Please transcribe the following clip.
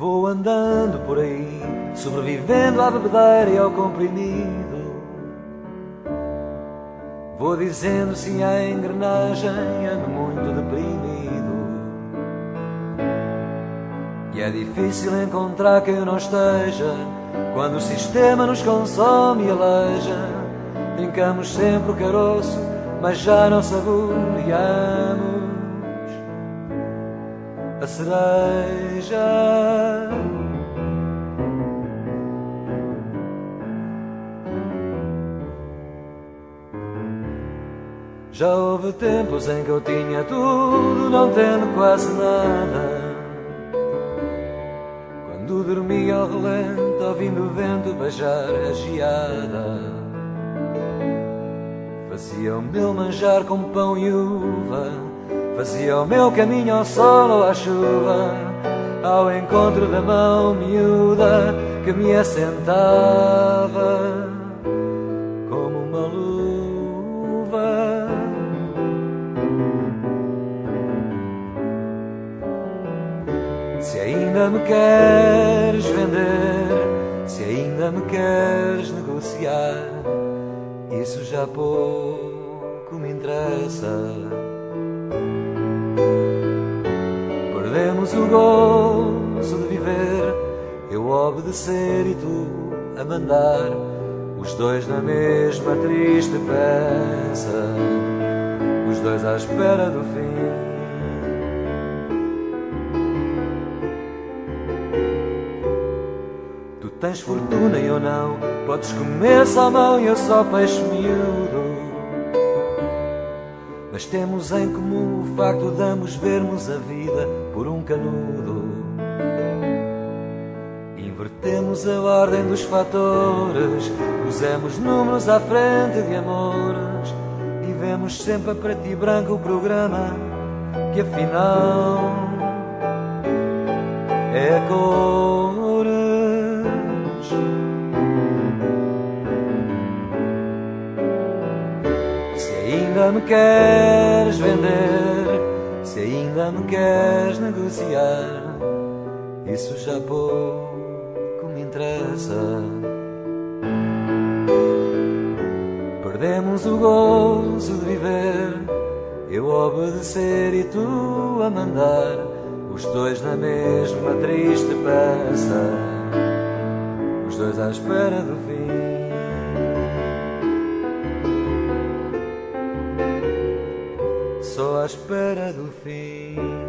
Vou andando por aí, sobrevivendo à bebedeira e ao comprimido. Vou dizendo sim à engrenagem, ando muito deprimido. E é difícil encontrar quem não esteja quando o sistema nos consome e aleja. Brincamos sempre o caroço, mas já não saboreamos a cereja. Já houve tempos em que eu tinha tudo, não tendo quase nada. Quando dormia ao relento, ouvindo o vento beijar a geada. Fazia o meu manjar com pão e uva Fazia o meu caminho ao sol ou à chuva, ao encontro da mão miúda que me assentava como uma luva. Se ainda me queres vender, se ainda me queres negociar, isso já pouco me interessa. Perdemos o gozo de viver, eu obedecer e tu a mandar, os dois na mesma triste peça, os dois à espera do fim. Tu tens fortuna e eu não, podes comer salmão e eu só peixe miúdo. Mas temos em comum o facto de ambos vermos a vida por um canudo. Invertemos a ordem dos fatores, pusemos números à frente de amores e vemos sempre a preto e branco o programa que afinal é a ainda me queres vender, se ainda me queres negociar, isso já pouco me interessa. Perdemos o gozo de viver, eu obedecer e tu a mandar, os dois na mesma triste peça, os dois à espera do fim. À espera do fim.